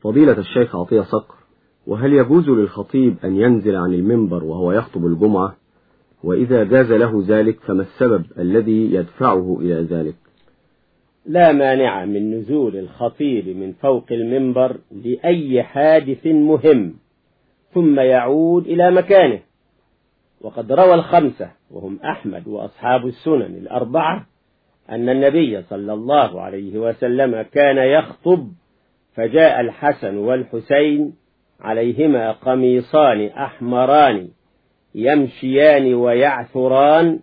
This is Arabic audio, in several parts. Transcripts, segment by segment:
فضيلة الشيخ عطية صقر وهل يجوز للخطيب أن ينزل عن المنبر وهو يخطب الجمعة؟ وإذا جاز له ذلك فما السبب الذي يدفعه إلى ذلك؟ لا مانع من نزول الخطيب من فوق المنبر لأي حادث مهم ثم يعود إلى مكانه. وقد روى الخمسة وهم أحمد وأصحاب السنن الأربعة أن النبي صلى الله عليه وسلم كان يخطب فجاء الحسن والحسين عليهما قميصان أحمران يمشيان ويعثران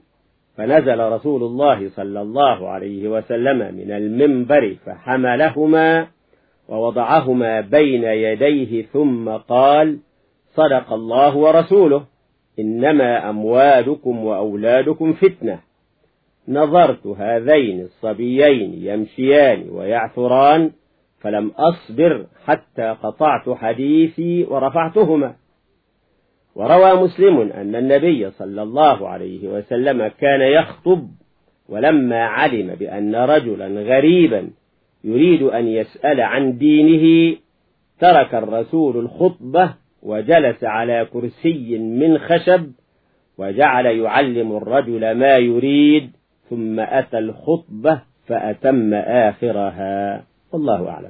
فنزل رسول الله صلى الله عليه وسلم من المنبر فحملهما ووضعهما بين يديه ثم قال صدق الله ورسوله إنما أموالكم وأولادكم فتنة. نظرت هذين الصبيين يمشيان ويعثران فلم أصبر حتى قطعت حديثي ورفعتهما. وروى مسلم أن النبي صلى الله عليه وسلم كان يخطب ولما علم بأن رجلا غريبا يريد أن يسأل عن دينه ترك الرسول الخطبة وجلس على كرسي من خشب وجعل يعلم الرجل ما يريد ثم أتى الخطبة فأتم آخرها. والله أعلم.